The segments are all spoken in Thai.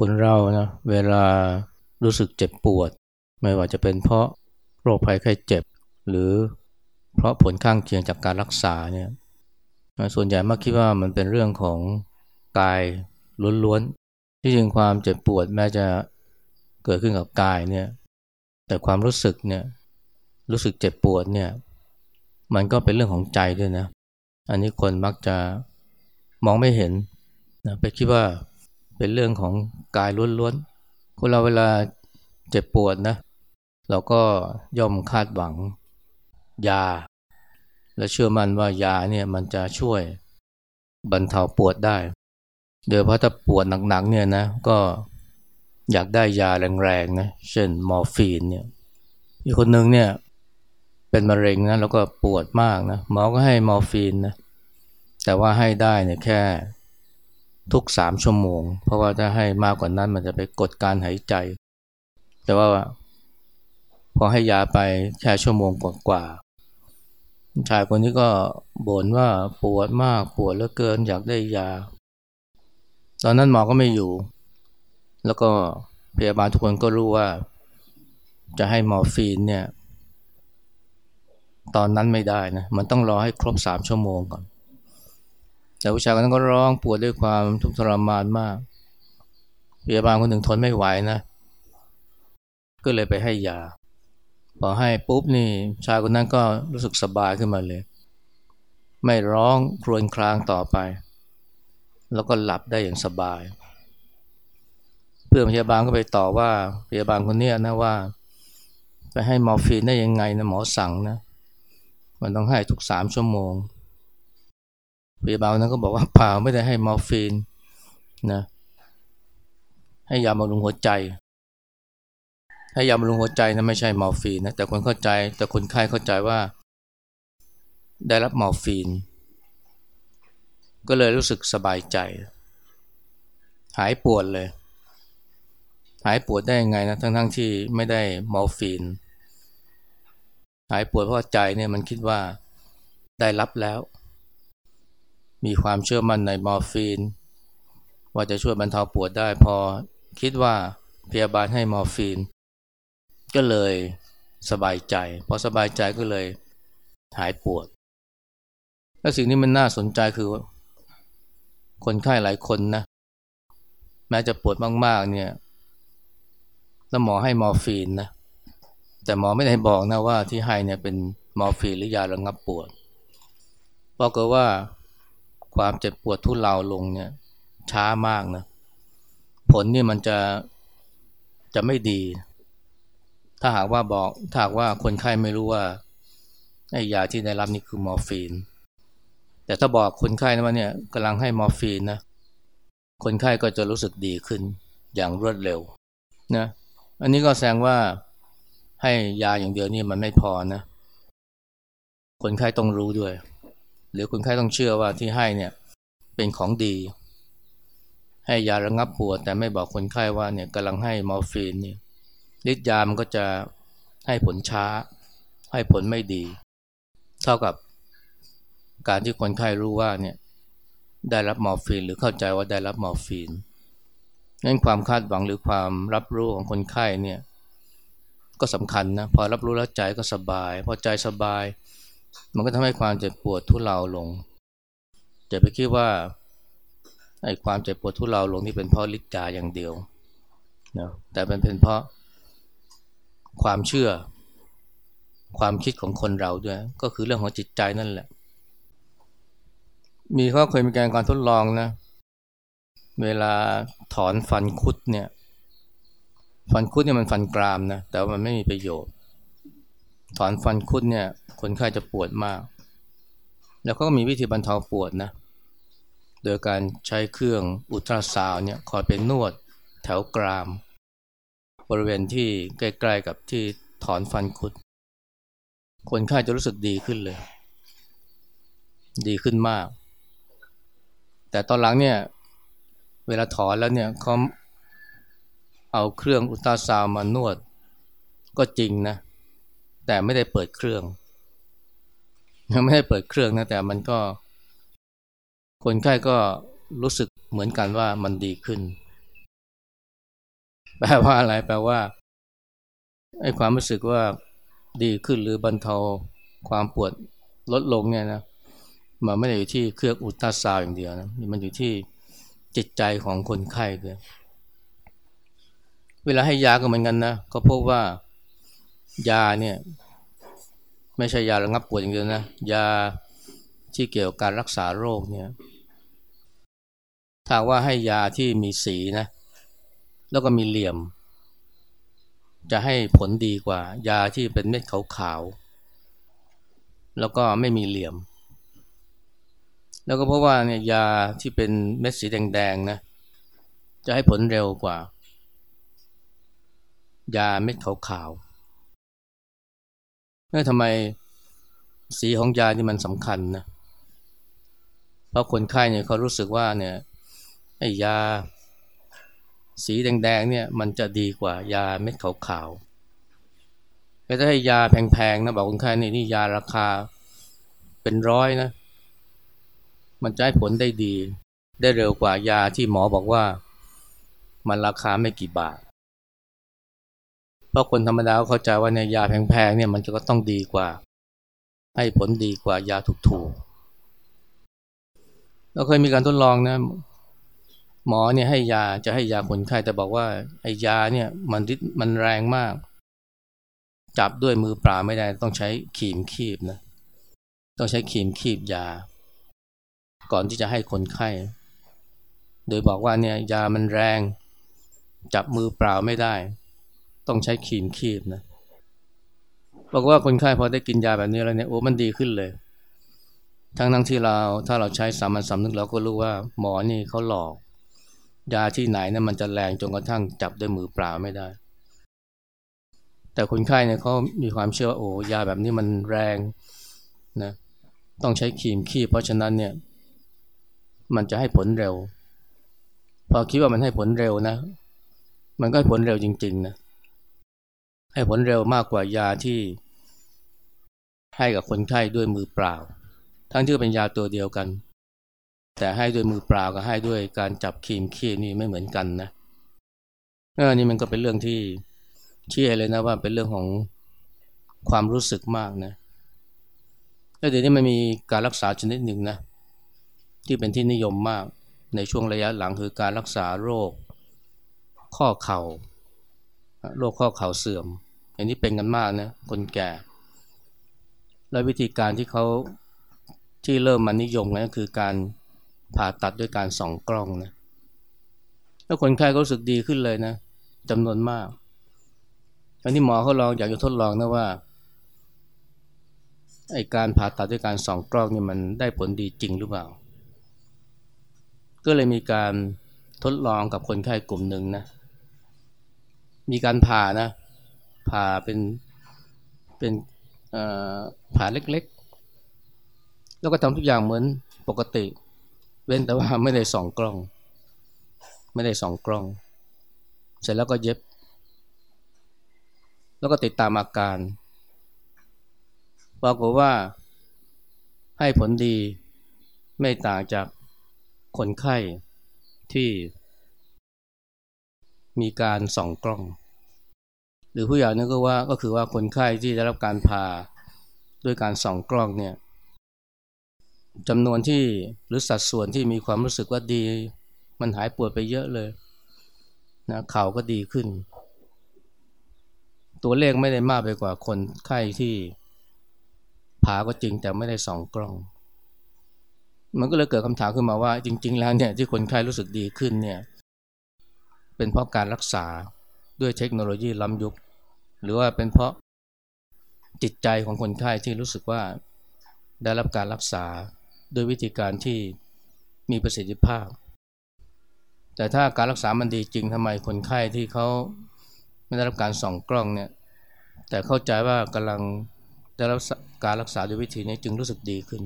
คนเรานะเวลารู้สึกเจ็บปวด ไม่ว่าจะเป็นเพราะโรคภัยไข้เจ็บ หรือเพราะผลข้างเคียงจากการรักษาเนี่ยส่วนใหญ่มักคิดว่ามันเป็นเรื่องของกายล้วนๆที่จริงความเจ็บปวดแม้จะเกิดขึ้นกับกายเนี่ยแต่ความรู้สึกเนี่ยรู้สึกเจ็บปวดเนี่ยมันก็เป็นเรื่องของใจด้วยนะ อันนี้คนมักจะมองไม่เห็นนะไปคิดว่า เป็นเรื่องของกายล้วนๆคนเราเวลาเจ็บปวดนะ เราก็ย่อมคาดหวังยา และเชื่อมั่นว่ายาเนี่ยมันจะช่วยบรรเทาปวดได้ โดยเพราะถ้าปวดหนักๆเนี่ยนะก็อยากได้ยาแรงๆนะเช่นมอร์ฟีนเนี่ยอีกคนหนึ่งเนี่ยเป็นมะเร็งนะแล้วก็ปวดมากนะหมอก็ให้มอร์ฟีนนะแต่ว่าให้ได้เนี่ยแค่ ทุกสามชั่วโมง เพราะว่าถ้าให้มากกว่านั้นมันจะไปกดการหายใจ แต่ว่าพอให้ยาไปแค่ชั่วโมงกว่าๆชายคนนี้ก็บ่นว่าปวดมากปวดเหลือเกินอยากได้ยา ตอนนั้นหมอก็ไม่อยู่ แล้วก็พยาบาลทุกคนก็รู้ว่า จะให้มอร์ฟีนเนี่ย ตอนนั้นไม่ได้นะ มันต้องรอให้ครบสามชั่วโมงก่อน แต่ผู้ชายคนนั้นก็ร้องปวดด้วยความทุกข์ทรมานมากพยาบาลคนหนึ่งทนไม่ไหวนะ ก็เลยไปให้ยา พอให้ปุ๊บนี่ชายคนนั้นก็รู้สึกสบายขึ้นมาเลย ไม่ร้องครวญครางต่อไป แล้วก็หลับได้อย่างสบาย เพื่อนพยาบาลก็ไปต่อว่าพยาบาลคนนี้นะว่า ไปให้มอร์ฟีนได้ยังไงนะหมอสั่งนะ มันต้องให้ทุกสามชั่วโมง พยาบาลนั้นก็บอกว่าเปล่าไม่ได้ให้มอร์ฟีนนะให้ยาบำรุงหัวใจ ให้ยาบำรุงหัวใจนะไม่ใช่มอร์ฟีนนะแต่คนเข้าใจแต่คนไข้เข้าใจว่า ได้รับมอร์ฟีน ก็เลยรู้สึกสบายใจ หายปวดเลย หายปวดได้ยังไงนะทั้งๆที่ไม่ได้มอร์ฟีน หายปวดเพราะใจเนี่ยมันคิดว่าได้รับแล้ว มีความเชื่อมั่นในมอร์ฟีน ว่าจะช่วยบรรเทาปวดได้พอคิดว่าพยาบาลให้มอร์ฟีน ก็เลยสบายใจพอสบายใจก็เลยหายปวดและสิ่งนี้มันน่าสนใจคือ คนไข้หลายคนนะแม้จะปวดมากๆ เนี่ย แล้วหมอให้มอร์ฟีนนะแต่หมอไม่ได้บอกนะว่าที่ให้เนี่ยเป็นมอร์ฟีนหรือยาระงับปวดบอกก็ว่า ความเจ็บปวดทุเลาลงเนี่ย ช้ามากนะ ผลนี่มันจะจะไม่ดี ถ้าหากว่าบอกถ้าหากว่าคนไข้ไม่รู้ว่าไอ้ยาที่ได้รับนี่คือมอร์ฟีน แต่ถ้าบอกคนไข้นะว่าเนี่ยกำลังให้มอร์ฟีนนะคนไข้ก็จะรู้สึกดีขึ้นอย่างรวดเร็วนะ อันนี้ก็แสดงว่าให้ยาอย่างเดียวนี่มันไม่พอนะ คนไข้ต้องรู้ด้วย หรือคนไข้ต้องเชื่อว่าที่ให้เนี่ยเป็นของดี ให้ยาระงับปวดแต่ไม่บอกคนไข้ว่าเนี่ยกำลังให้มอร์ฟีนเนี่ยฤทธิ์ยามันก็จะให้ผลช้า ให้ผลไม่ดี เท่ากับการที่คนไข้รู้ว่าเนี่ยได้รับมอร์ฟีนหรือเข้าใจว่าได้รับมอร์ฟีนนั่นความคาดหวังหรือความรับรู้ของคนไข้เนี่ยก็สำคัญนะพอรับรู้แล้วใจก็สบาย พอใจสบาย มันก็ทำให้ความเจ็บปวดทุเลาลงจะไปคิดว่าไอ้ความเจ็บปวดทุเลาลงนี่เป็นเพราะฤทธิ์ยาอย่างเดียวนะแต่เป็นเป็นเพราะความเชื่อ ความคิดของคนเราด้วย ก็คือเรื่องของจิตใจนั่นแหละ มีเขาเคยมีการการทดลองนะ เวลาถอนฟันคุดเนี่ย ฟันคุดเนี่ยมันฟันกรามนะ แต่ว่ามันไม่มีประโยชน์ ถอนฟันคุดเนี่ยคนไข้จะปวดมาก แล้วก็มีวิธีบรรเทาปวดนะ โดยการใช้เครื่องอุตราซาวเนี่ยคอยเป็นนวดแถวกราม บริเวณที่ใกล้ๆกับที่ถอนฟันคุด คนไข้จะรู้สึกดีขึ้นเลย ดีขึ้นมาก แต่ตอนหลังเนี่ยเวลาถอนแล้วเนี่ยเขาเอาเครื่องอุตราซาวมานวดก็จริงนะ แต่ไม่ได้เปิดเครื่องยังไม่ได้เปิดเครื่องนะแต่มันก็ คนไข้ก็รู้สึกเหมือนกันว่ามันดีขึ้น แปลว่าอะไรแปลว่าไอ้ความรู้สึกว่าดีขึ้นหรือบรรเทาความปวดลดลงเนี่ยนะมันไม่ได้อยู่ที่เครื่องอุลตาซาวอย่างเดียวนะมันอยู่ที่จิตใจของคนไข้ด้วยเวลาให้ยาก็เหมือนกันนะก็พบว่า ยาเนี่ยไม่ใช่ยาระงับปวดอย่างเดียวนะ ยาที่เกี่ยวกับการรักษาโรคเนี่ยถ้าว่าให้ยาที่มีสีนะ แล้วก็มีเหลี่ยม จะให้ผลดีกว่า ยาที่เป็นเม็ดขาวๆแล้วก็ไม่มีเหลี่ยม แล้วก็เพราะว่าเนี่ยยาที่เป็นเม็ดสีแดงๆนะจะให้ผลเร็วกว่า ยาเม็ดขาวๆ นี่ทำไมสีของยาที่มันสำคัญนะ เพราะคนไข้เนี่ยเขารู้สึกว่าเนี่ยไอ้ยา สีแดงๆเนี่ยมันจะดีกว่ายาเม็ดขาวๆแต่ถ้าให้ยาแพงๆนะบอกคนไข้นี่นี่ยาราคาเป็นร้อยนะ มันจะให้ผลได้ดี ได้เร็วกว่ายาที่หมอบอกว่า มันราคาไม่กี่บาท ราะคนธรรมดาเข้าใจว่าเนี่ยยาแพงๆเนี่ยมันจะก็ต้องดีกว่า ให้ผลดีกว่ายาถูกๆเราเคยมีการทดลองนะ หมอเนี่ยให้ยาจะให้ยาคนไข้แต่บอกว่าไอ้ยาเนี่ยมันมันแรงมาก จับด้วยมือเปล่าไม่ได้ต้องใช้ขีมคีบนะต้องใช้ขีมคีบยา ก่อนที่จะให้คนไข้ โดยบอกว่าเนี่ยยามันแรง จับมือเปล่าไม่ได้ ต้องใช้ขีมคีบนะบอกว่าคนไข้พอได้กินยาแบบนี้แล้วเนี่ยโอ้มันดีขึ้นเลย ทั้งทั้งที่เราถ้าเราใช้สามัญสำนึกเราก็รู้ว่าหมอนี่เขาหลอก ยาที่ไหนนะมันจะแรงจนกระทั่งจับด้วยมือเปล่าไม่ได้ แต่คนไข้เนี่ยเขามีความเชื่อว่าโอ้ยาแบบนี้มันแรงนะต้องใช้ครีมขี้เพราะฉะนั้นเนี่ย มันจะให้ผลเร็ว พอคิดว่ามันให้ผลเร็วนะ มันก็ให้ผลเร็วจริง ๆ นะ ให้ผลเร็วมากกว่ายาที่ให้กับคนไข้ด้วยมือเปล่า ทั้งที่เป็นยาตัวเดียวกัน แต่ให้ด้วยมือเปล่ากับให้ด้วยการจับครีมขี้นี่ไม่เหมือนกันนะออนี่มันก็เป็นเรื่องที่เชื่อเลยนะว่าเป็นเรื่องของความรู้สึกมากนะแล้วเดี๋ยวนี้มันมีการรักษาชนิดหนึ่งนะที่เป็นที่นิยมมากในช่วงระยะหลังคือการรักษาโรค ข้อเข่า โรคข้อเข่าเสื่อม อันนี้เป็นกันมากนะคนแก่ และวิธีการที่เขาที่เริ่มมานิยมก็คือการผ่าตัดด้วยการส่องกล้องนะแล้วคนไข้ก็รู้สึกดีขึ้นเลยนะจำนวนมากอันนี้หมอเขาลองอยากจะทดลองนะว่าไอการผ่าตัดด้วยการส่องกล้องนี่มันได้ผลดีจริงหรือเปล่า ก็เลยมีการทดลองกับคนไข้กลุ่มหนึ่งนะ มีการผ่านะผ่าเป็นเป็นผ่าเล็กๆ แล้วก็ทำทุกอย่างเหมือนปกติ เว้นแต่ว่าไม่ได้ส่องกล้อง ไม่ได้ส่องกล้อง เสร็จแล้วก็เย็บ แล้วก็ติดตามอาการปรากฏว่าให้ผลดีไม่ต่างจากคนไข้ที่ มีการส่องกล้อง หรือผู้ใหญ่นึกก็ว่าก็คือว่าคนไข้ที่ได้รับการผ่าด้วยการส่องกล้องเนี่ยจำนวนที่หรือสัดส่วนที่มีความรู้สึกว่าดี มันหายปวดไปเยอะเลยนะเข่าก็ดีขึ้น ตัวเลขไม่ได้มากไปกว่าคนไข้ที่ผ่าก็จริงแต่ไม่ได้ส่องกล้อง มันก็เลยเกิดคำถามขึ้นมาว่า จริง ๆ แล้วเนี่ยที่คนไข้รู้สึกดีขึ้นเนี่ย เป็นเพราะการรักษาด้วยเทคโนโลยีล้ำยุค หรือว่าเป็นเพราะจิตใจของคนไข้ที่รู้สึกว่าได้รับการรักษาโดยวิธีการที่มีประสิทธิภาพ แต่ถ้าการรักษามันดีจริงทำไมคนไข้ที่เขาไม่ได้รับการส่องกล้องเนี่ยแต่เข้าใจว่ากำลังได้รับการรักษาด้วยวิธีนี้จึงรู้สึกดีขึ้น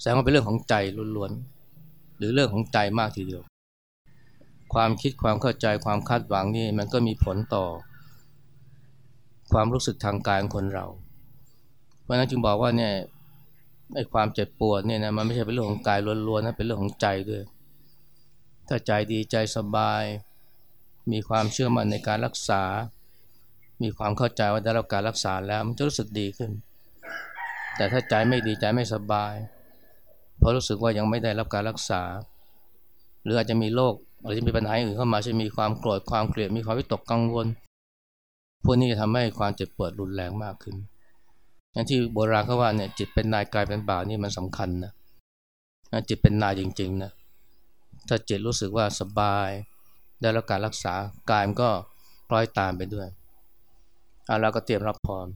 แสดงว่าเป็นเรื่องของใจล้วนๆหรือเรื่องของใจมากทีเดียว ความคิดความเข้าใจความคาดหวังนี่มันก็มีผลต่อ ความรู้สึกทางกายของคนเรา เพราะนั้นจึงบอกว่าเนี่ยไอ้ความเจ็บปวดเนี่ยนะมันไม่ใช่เป็นเรื่องของกายล้วนๆนะเป็นเรื่องของใจด้วย ถ้าใจดีใจสบาย มีความเชื่อมั่นในการรักษา มีความเข้าใจว่าได้รับการรักษาแล้วมันจะรู้สึกดีขึ้น แต่ถ้าใจไม่ดีใจไม่สบาย เพราะรู้สึกว่ายังไม่ได้รับการรักษา หรืออาจจะมีโรค หรือจะมีปัญหาอื่นเข้ามาเช่มีความโกรธความเกลียดมีความวิตกกังวล พวกนี้จะทำให้ความเจ็บปวดรุนแรงมากขึ้นอย่างที่โบราณเขาว่าเนี่ยจิตเป็นนายกายเป็นบ่าวนี่มันสำคัญนะจิตเป็นนายจริงๆนะถ้าจิตรู้สึกว่าสบาย ได้รับการรักษากายมันก็ปล่อยตามไปด้วยเอาเราก็เตรียมรับพร